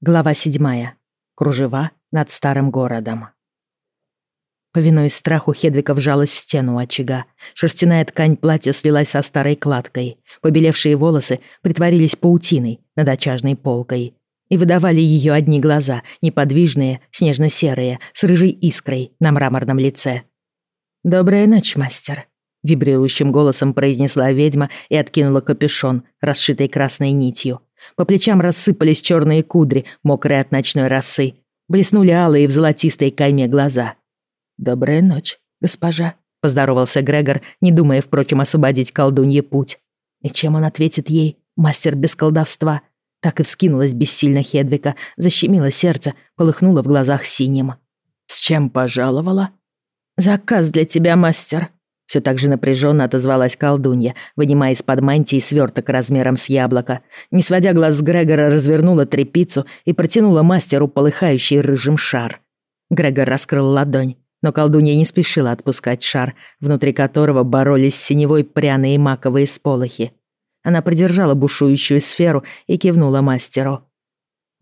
Глава седьмая. Кружева над старым городом. Повинуясь страху, Хедвика вжалась в стену очага. Шерстяная ткань платья слилась со старой кладкой. Побелевшие волосы притворились паутиной над очажной полкой. И выдавали ее одни глаза, неподвижные, снежно-серые, с рыжей искрой на мраморном лице. «Добрая ночь, мастер», — вибрирующим голосом произнесла ведьма и откинула капюшон, расшитый красной нитью. По плечам рассыпались черные кудри, мокрые от ночной росы. Блеснули алые в золотистой кайме глаза. «Добрая ночь, госпожа», — поздоровался Грегор, не думая, впрочем, освободить колдунье путь. И чем он ответит ей, мастер без колдовства? Так и вскинулась бессильно Хедвика, защемило сердце, полыхнуло в глазах синим. «С чем пожаловала?» «Заказ для тебя, мастер», все так же напряженно отозвалась колдунья, вынимая из-под мантии сверток размером с яблоко. Не сводя глаз с Грегора, развернула трепицу и протянула мастеру полыхающий рыжим шар. Грегор раскрыл ладонь, но колдунья не спешила отпускать шар, внутри которого боролись синевой пряные маковые сполохи. Она придержала бушующую сферу и кивнула мастеру.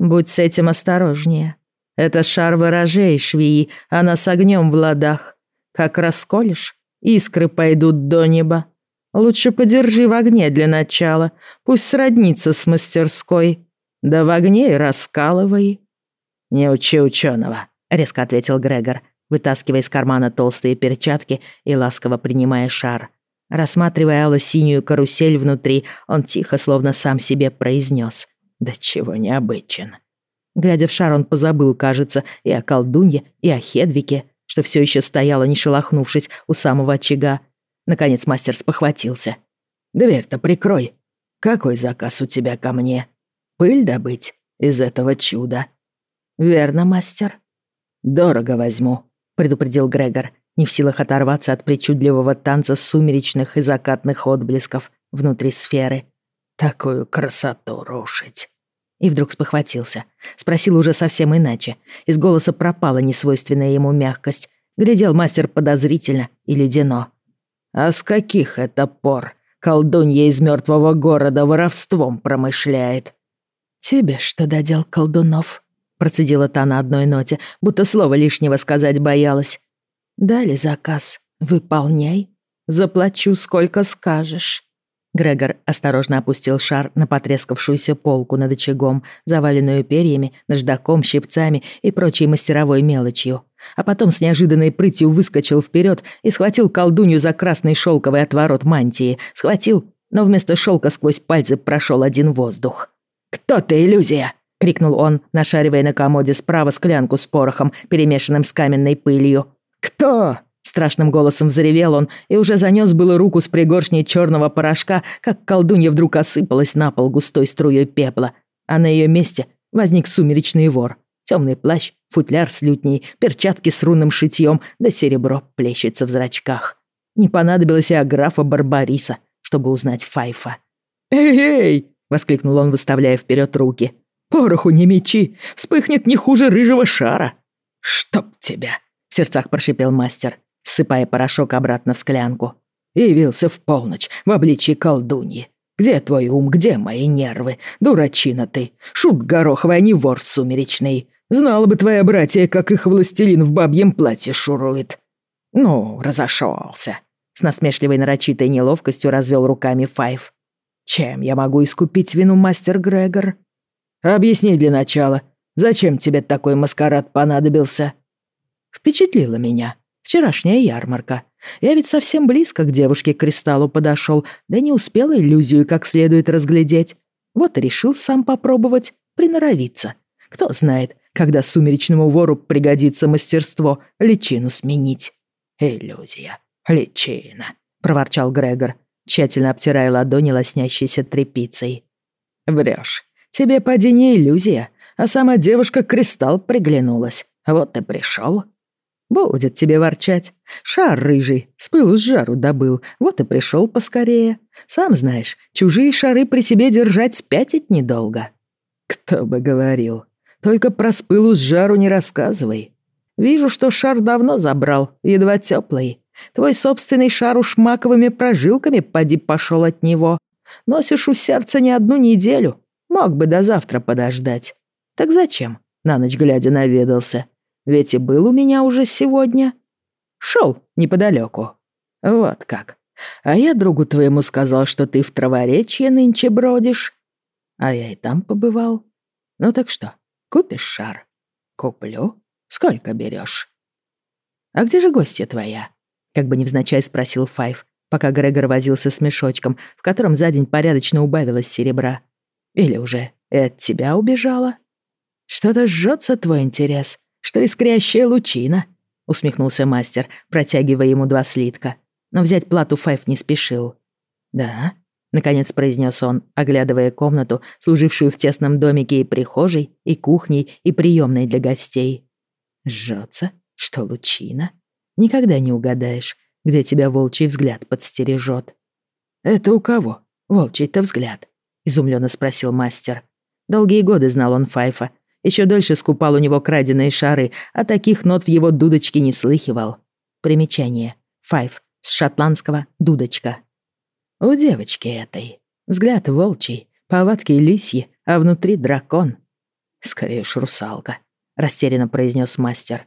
«Будь с этим осторожнее. Это шар ворожей, швеи, она с огнем в ладах. Как расколешь, Искры пойдут до неба. Лучше подержи в огне для начала, пусть сроднится с мастерской. Да в огне и раскалывай». «Не учи ученого», — резко ответил Грегор, вытаскивая из кармана толстые перчатки и ласково принимая шар. Рассматривая алло-синюю карусель внутри, он тихо, словно сам себе произнес. «Да чего необычен». Глядя в шар, он позабыл, кажется, и о колдунье, и о Хедвике, что все еще стояла, не шелохнувшись, у самого очага. Наконец мастер спохватился. «Дверь-то прикрой. Какой заказ у тебя ко мне? Пыль добыть из этого чуда?» «Верно, мастер». «Дорого возьму», — предупредил Грегор, не в силах оторваться от причудливого танца сумеречных и закатных отблесков внутри сферы. «Такую красоту рушить». И вдруг спохватился. Спросил уже совсем иначе. Из голоса пропала несвойственная ему мягкость. Глядел мастер подозрительно и ледяно. «А с каких это пор колдунья из мертвого города воровством промышляет?» «Тебе что додел, колдунов?» Процедила та на одной ноте, будто слова лишнего сказать боялась. «Дали заказ. Выполняй. Заплачу, сколько скажешь. Грегор осторожно опустил шар на потрескавшуюся полку над очагом, заваленную перьями, наждаком, щипцами и прочей мастеровой мелочью. А потом с неожиданной прытью выскочил вперед и схватил колдунью за красный шелковый отворот мантии. Схватил, но вместо шелка сквозь пальцы прошел один воздух. «Кто ты, иллюзия?» — крикнул он, нашаривая на комоде справа склянку с порохом, перемешанным с каменной пылью. «Кто?» Страшным голосом заревел он и уже занес было руку с пригоршней черного порошка, как колдунья вдруг осыпалась на пол густой струей пепла, а на ее месте возник сумеречный вор. Темный плащ, футляр с лютней, перчатки с рунным шитьем, да серебро плещется в зрачках. Не понадобилось и аграфа Барбариса, чтобы узнать Файфа. «Эй-эй!» — воскликнул он, выставляя вперед руки. «Пороху не мечи! Вспыхнет не хуже рыжего шара!» «Чтоб тебя!» — в сердцах прошипел мастер ссыпая порошок обратно в склянку. «Явился в полночь в обличье колдуньи. Где твой ум, где мои нервы? Дурачина ты, шут гороховый, а не вор сумеречный. Знала бы твоя братья, как их властелин в бабьем платье шурует». «Ну, разошелся. С насмешливой нарочитой неловкостью развел руками Файв. «Чем я могу искупить вину, мастер Грегор?» «Объясни для начала, зачем тебе такой маскарад понадобился?» «Впечатлило меня», Вчерашняя ярмарка. Я ведь совсем близко к девушке-кристаллу подошел, да не успел иллюзию как следует разглядеть. Вот и решил сам попробовать, приноровиться. Кто знает, когда сумеречному вору пригодится мастерство личину сменить. «Иллюзия, личина», — проворчал Грегор, тщательно обтирая ладони лоснящейся тряпицей. «Врёшь. Тебе поди не иллюзия, а сама девушка-кристалл приглянулась. Вот ты пришёл, Будет тебе ворчать. Шар рыжий, с пылу с жару добыл, вот и пришел поскорее. Сам знаешь, чужие шары при себе держать спятить недолго. Кто бы говорил. Только про спылу с жару не рассказывай. Вижу, что шар давно забрал, едва теплый. Твой собственный шар уж маковыми прожилками поди пошел от него. Носишь у сердца не одну неделю. Мог бы до завтра подождать. Так зачем? На ночь глядя наведался. Ведь и был у меня уже сегодня. Шел неподалеку. Вот как. А я другу твоему сказал, что ты в траворечье нынче бродишь. А я и там побывал. Ну так что, купишь шар? Куплю. Сколько берешь? А где же гостья твоя? Как бы невзначай спросил Файв, пока Грегор возился с мешочком, в котором за день порядочно убавилось серебра. Или уже и от тебя убежала? Что-то жжется твой интерес, что искрящая лучина, усмехнулся мастер, протягивая ему два слитка. Но взять плату Файв не спешил. Да, наконец произнес он, оглядывая комнату, служившую в тесном домике и прихожей, и кухней, и приемной для гостей. Жжется, что лучина? Никогда не угадаешь, где тебя волчий взгляд подстережет. «Это у кого? Волчий-то взгляд?» — изумленно спросил мастер. Долгие годы знал он Файфа. Еще дольше скупал у него краденые шары, а таких нот в его дудочке не слыхивал. Примечание. Файф. С шотландского «дудочка». У девочки этой. Взгляд волчий, повадки лисьи, а внутри дракон. Скорее уж русалка, растерянно произнес мастер.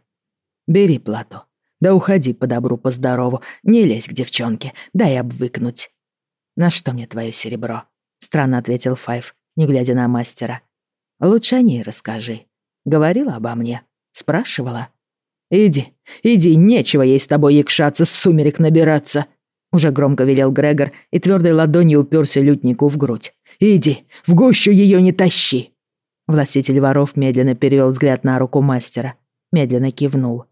Бери плату. Да уходи по добру, по здорову, не лезь к девчонке, дай обвыкнуть. На что мне твое серебро? Странно ответил Файв, не глядя на мастера. Лучше о ней расскажи. Говорила обо мне? Спрашивала? Иди, иди, нечего ей с тобой якшаться, сумерек набираться. Уже громко велел Грегор и твердой ладонью уперся лютнику в грудь. «Иди, в гущу ее не тащи!» Властитель воров медленно перевел взгляд на руку мастера. Медленно кивнул.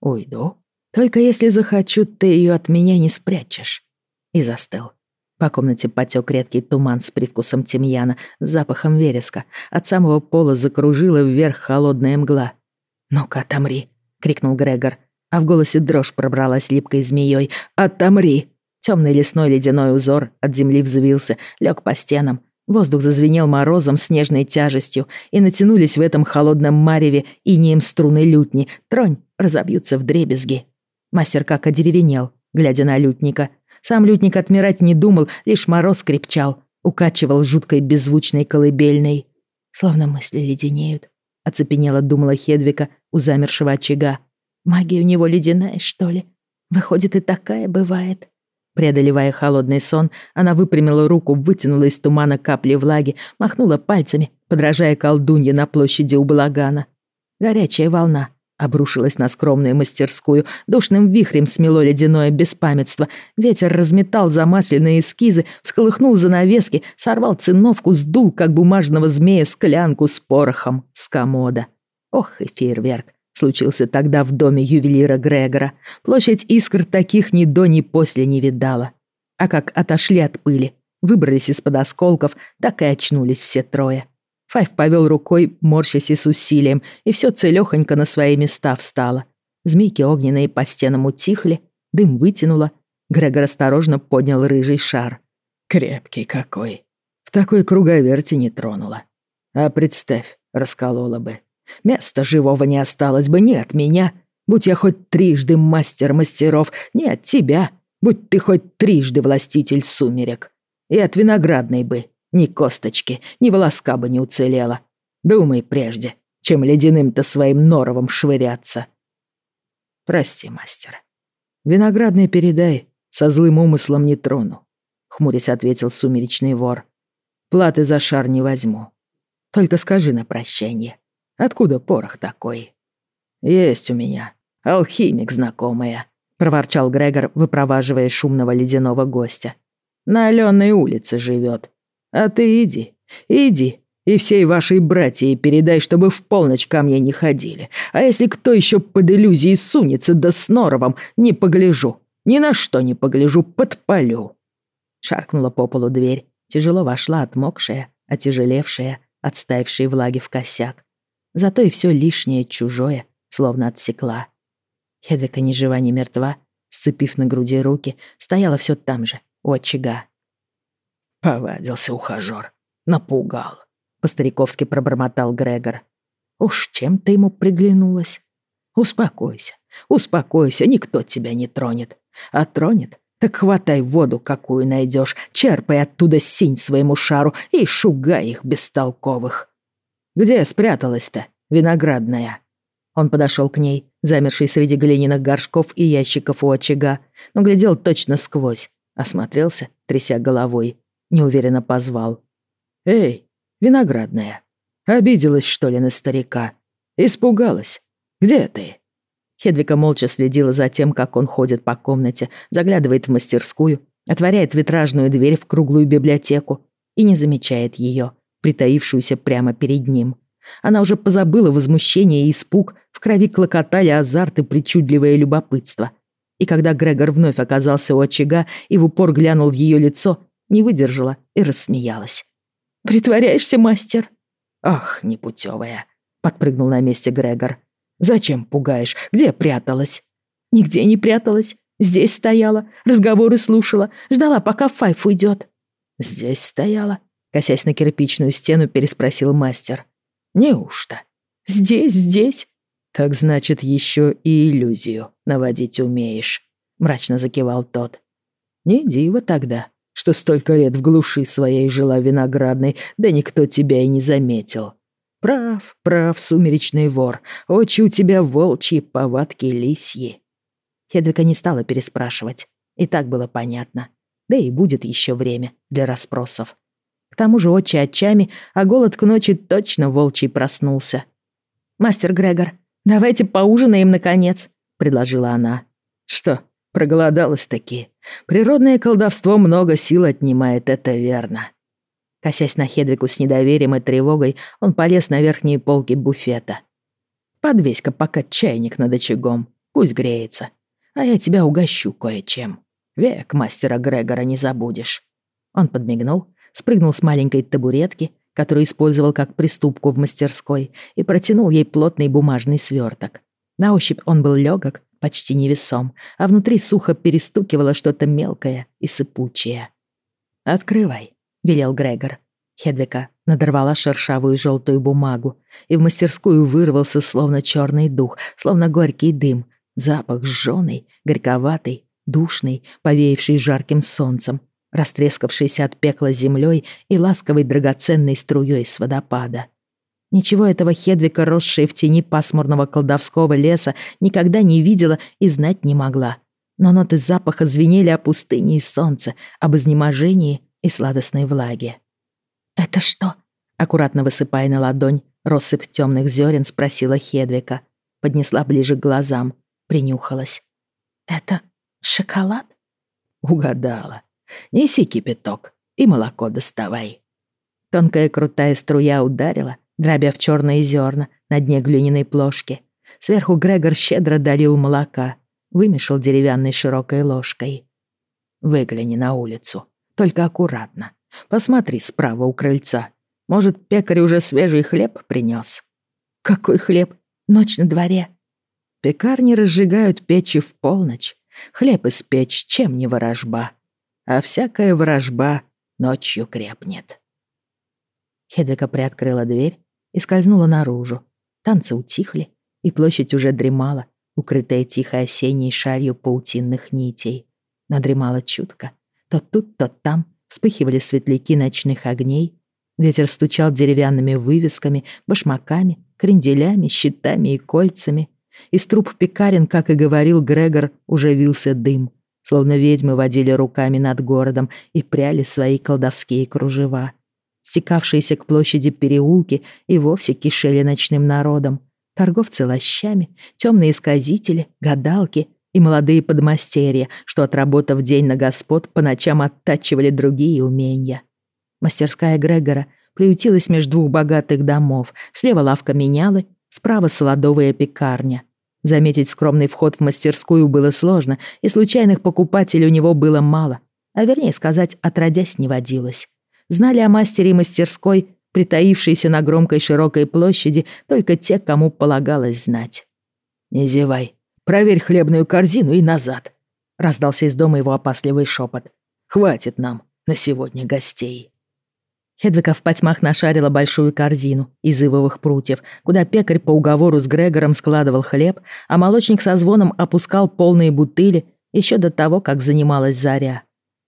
«Уйду?» Только если захочу, ты ее от меня не спрячешь». И застыл. По комнате потек редкий туман с привкусом тимьяна, запахом вереска. От самого пола закружила вверх холодная мгла. «Ну-ка, отомри!» — крикнул Грегор. А в голосе дрожь пробралась липкой змеей. «Отомри!» Темный лесной ледяной узор от земли взвился, лег по стенам. Воздух зазвенел морозом, снежной тяжестью, и натянулись в этом холодном мареве инеем струны лютни. Тронь разобьются в дребезги. Мастер как одеревенел, глядя на лютника. Сам лютник отмирать не думал, лишь мороз крепчал, укачивал жуткой беззвучной колыбельной. Словно мысли леденеют. Оцепенела, думала Хедвика у замершего очага. Магия у него ледяная, что ли? Выходит, и такая бывает. Преодолевая холодный сон, она выпрямила руку, вытянула из тумана капли влаги, махнула пальцами, подражая колдунье на площади у балагана. Горячая волна Обрушилась на скромную мастерскую, душным вихрем смело ледяное беспамятство. Ветер разметал замасленные эскизы, всколыхнул занавески, сорвал циновку, сдул, как бумажного змея, склянку с порохом с комода. Ох и фейерверк случился тогда в доме ювелира Грегора. Площадь искр таких ни до, ни после не видала. А как отошли от пыли, выбрались из-под осколков, так и очнулись все трое. Файв повел рукой, морщась и с усилием, и все целехонько на свои места встало. Змейки огненные по стенам утихли, дым вытянуло. Грегор осторожно поднял рыжий шар. Крепкий какой. В такой круговерти не тронуло. А представь, расколола бы. Места живого не осталось бы ни от меня, будь я хоть трижды мастер мастеров, ни от тебя, будь ты хоть трижды властитель сумерек. И от виноградной бы ни косточки, ни волоска бы не уцелело. Думай прежде, чем ледяным-то своим норовом швыряться. Прости, мастер. Виноградный передай, со злым умыслом не трону. Хмурясь ответил сумеречный вор. Платы за шар не возьму. Только скажи на прощание, откуда порох такой? Есть у меня, алхимик знакомая, проворчал Грегор, выпроваживая шумного ледяного гостя. На Аленной улице живет. А ты иди, иди, и всей вашей братьей передай, чтобы в полночь ко мне не ходили. А если кто еще под иллюзией сунется, да с норовом, не погляжу. Ни на что не погляжу, подпалю». Шаркнула по полу дверь. Тяжело вошла отмокшая, отяжелевшая, отставившая влаги в косяк. Зато и все лишнее чужое, словно отсекла. Хедвика ни жива, ни мертва, сцепив на груди руки, стояла все там же, у очага. Повадился ухажёр. Напугал. По-стариковски пробормотал Грегор. Уж чем ты ему приглянулась? Успокойся, успокойся, никто тебя не тронет. А тронет, так хватай воду, какую найдешь, черпай оттуда синь своему шару и шугай их бестолковых. Где спряталась-то, виноградная?» Он подошел к ней, замерший среди глиняных горшков и ящиков у очага, но глядел точно сквозь, осмотрелся, тряся головой, неуверенно позвал. «Эй, виноградная, обиделась, что ли, на старика? Испугалась? Где ты?» Хедвика молча следила за тем, как он ходит по комнате, заглядывает в мастерскую, отворяет витражную дверь в круглую библиотеку и не замечает ее, притаившуюся прямо перед ним. Она уже позабыла возмущение и испуг, в крови клокотали азарт и причудливое любопытство. И когда Грегор вновь оказался у очага и в упор глянул в ее лицо, не выдержала и рассмеялась. «Притворяешься, мастер?» «Ах, непутевая!» — подпрыгнул на месте Грегор. «Зачем пугаешь? Где пряталась?» «Нигде не пряталась. Здесь стояла, разговоры слушала, ждала, пока Файф уйдет». «Здесь стояла?» — косясь на кирпичную стену, переспросил мастер. «Неужто?» «Здесь, здесь». «Так значит, еще и иллюзию наводить умеешь», — мрачно закивал тот. «Не диво тогда, что столько лет в глуши своей жила виноградной, да никто тебя и не заметил. Прав, прав, сумеречный вор, очи у тебя волчьи, повадки лисьи». Хедвика не стала переспрашивать. И так было понятно. Да и будет еще время для расспросов. К тому же отчи отчами, а голод к ночи точно волчий проснулся. «Мастер Грегор, давайте поужинаем, наконец», — предложила она. «Что, проголодалась-таки? Природное колдовство много сил отнимает, это верно». Косясь на Хедвику с недоверием и тревогой, он полез на верхние полки буфета. «Подвесь-ка пока чайник над очагом, пусть греется а я тебя угощу кое-чем. Век мастера Грегора не забудешь». Он подмигнул, спрыгнул с маленькой табуретки, которую использовал как приступку в мастерской, и протянул ей плотный бумажный сверток. На ощупь он был легок, почти невесом, а внутри сухо перестукивало что-то мелкое и сыпучее. «Открывай», — велел Грегор. Хедвика надорвала шершавую желтую бумагу, и в мастерскую вырвался словно черный дух, словно горький дым, Запах жжёный, горьковатый, душный, повеявший жарким солнцем, растрескавшийся от пекла землей и ласковой драгоценной струей с водопада. Ничего этого Хедвика, росшая в тени пасмурного колдовского леса, никогда не видела и знать не могла. Но ноты запаха звенели о пустыне и солнце, об изнеможении и сладостной влаге. «Это что?» Аккуратно высыпая на ладонь, россыпь темных зерен спросила Хедвика. Поднесла ближе к глазам принюхалась. «Это шоколад?» «Угадала. Неси кипяток и молоко доставай». Тонкая крутая струя ударила, дробя в черные зерна на дне глиняной плошки. Сверху Грегор щедро долил молока, вымешал деревянной широкой ложкой. «Выгляни на улицу, только аккуратно. Посмотри справа у крыльца. Может, пекарь уже свежий хлеб принес?» «Какой хлеб? Ночь на дворе», Пекарни разжигают печи в полночь. Хлеб испечь, чем не ворожба. А всякая ворожба ночью крепнет. Хедвика приоткрыла дверь и скользнула наружу. Танцы утихли, и площадь уже дремала, укрытая тихой осенней шарью паутинных нитей. Но дремала чутко. То тут, то там вспыхивали светляки ночных огней. Ветер стучал деревянными вывесками, башмаками, кренделями, щитами и кольцами. Из труб пекарен, как и говорил Грегор, уже вился дым, словно ведьмы водили руками над городом и пряли свои колдовские кружева. Стекавшиеся к площади переулки и вовсе кишели ночным народом. Торговцы лощами, темные сказители, гадалки и молодые подмастерья, что, отработав день на господ, по ночам оттачивали другие умения. Мастерская Грегора приютилась между двух богатых домов. Слева лавка менялы, Справа солодовая пекарня. Заметить скромный вход в мастерскую было сложно, и случайных покупателей у него было мало. А вернее сказать, отродясь не водилось. Знали о мастере и мастерской, притаившейся на громкой широкой площади, только те, кому полагалось знать. «Не зевай. Проверь хлебную корзину и назад», — раздался из дома его опасливый шепот. «Хватит нам на сегодня гостей». Хедвика в потьмах нашарила большую корзину из ивовых прутьев, куда пекарь по уговору с Грегором складывал хлеб, а молочник со звоном опускал полные бутыли еще до того, как занималась заря.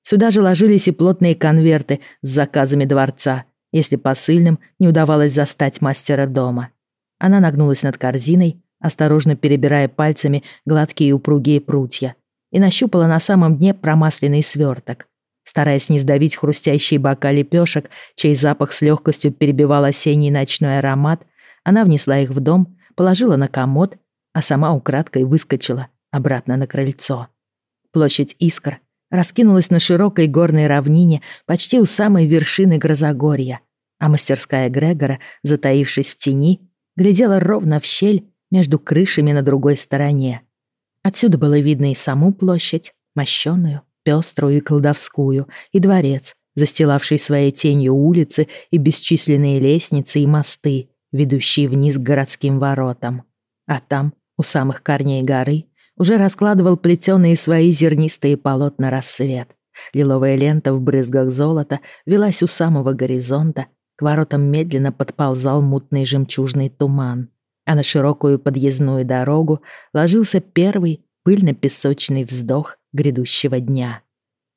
Сюда же ложились и плотные конверты с заказами дворца, если посыльным не удавалось застать мастера дома. Она нагнулась над корзиной, осторожно перебирая пальцами гладкие и упругие прутья, и нащупала на самом дне промасленный сверток. Стараясь не сдавить хрустящие бока лепешек, чей запах с легкостью перебивал осенний ночной аромат, она внесла их в дом, положила на комод, а сама украдкой выскочила обратно на крыльцо. Площадь Искр раскинулась на широкой горной равнине почти у самой вершины Грозогорья, а мастерская Грегора, затаившись в тени, глядела ровно в щель между крышами на другой стороне. Отсюда было видно и саму площадь, мощёную, пеструю и колдовскую, и дворец, застилавший своей тенью улицы и бесчисленные лестницы и мосты, ведущие вниз к городским воротам. А там, у самых корней горы, уже раскладывал плетеные свои зернистые полотна рассвет. Лиловая лента в брызгах золота велась у самого горизонта, к воротам медленно подползал мутный жемчужный туман, а на широкую подъездную дорогу ложился первый пыльно-песочный вздох грядущего дня.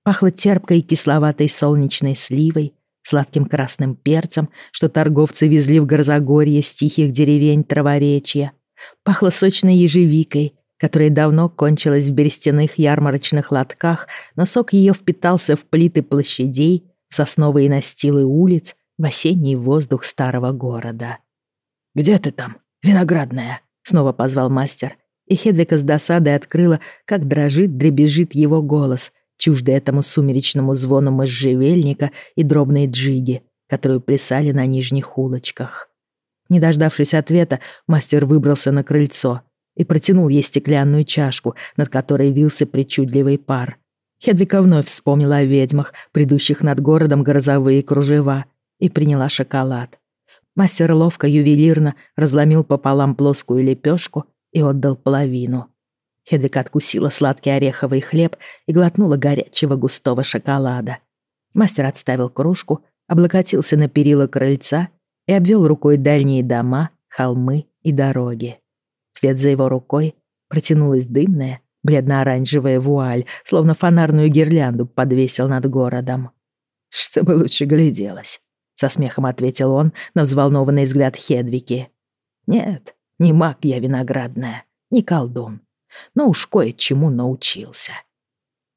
Пахло терпкой кисловатой солнечной сливой, сладким красным перцем, что торговцы везли в Горзагорье с тихих деревень траворечья. Пахло сочной ежевикой, которая давно кончилась в берестяных ярмарочных лотках, но сок ее впитался в плиты площадей, в сосновые настилы улиц, в осенний воздух старого города. «Где ты там, виноградная?» — снова позвал мастер, и Хедвика с досадой открыла, как дрожит, дребезжит его голос, чуждый этому сумеречному звону можжевельника и дробной джиги, которую плясали на нижних улочках. Не дождавшись ответа, мастер выбрался на крыльцо — и протянул ей стеклянную чашку, над которой вился причудливый пар. Хедвика вновь вспомнила о ведьмах, придущих над городом грозовые кружева, и приняла шоколад. Мастер ловко, ювелирно разломил пополам плоскую лепешку и отдал половину. Хедвика откусила сладкий ореховый хлеб и глотнула горячего густого шоколада. Мастер отставил кружку, облокотился на перила крыльца и обвел рукой дальние дома, холмы и дороги. Вслед за его рукой протянулась дымная, бледно-оранжевая вуаль, словно фонарную гирлянду подвесил над городом. «Чтобы лучше гляделось», — со смехом ответил он на взволнованный взгляд Хедвики. «Нет, не маг я виноградная, не колдун, но уж кое-чему научился».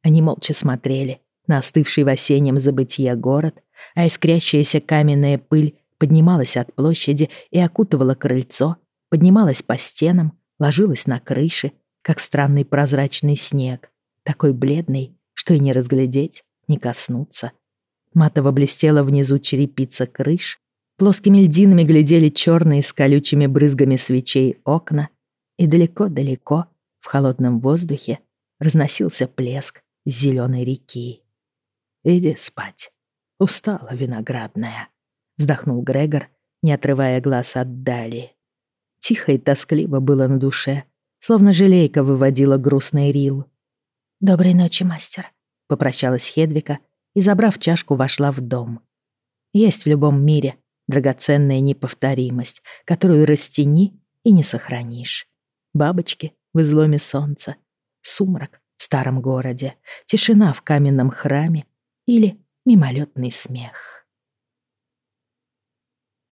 Они молча смотрели на остывший в осеннем забытие город, а искрящаяся каменная пыль поднималась от площади и окутывала крыльцо, поднималась по стенам, ложилась на крыши, как странный прозрачный снег, такой бледный, что и не разглядеть, не коснуться. Матово блестела внизу черепица крыш, плоскими льдинами глядели черные с колючими брызгами свечей окна, и далеко-далеко, в холодном воздухе, разносился плеск зеленой реки. «Иди спать. Устала виноградная», — вздохнул Грегор, не отрывая глаз от Дали. Тихо и тоскливо было на душе, словно желейка выводила грустный рил. «Доброй ночи, мастер», — попрощалась Хедвика и, забрав чашку, вошла в дом. Есть в любом мире драгоценная неповторимость, которую растяни и не сохранишь. Бабочки в изломе солнца, сумрак в старом городе, тишина в каменном храме или мимолетный смех.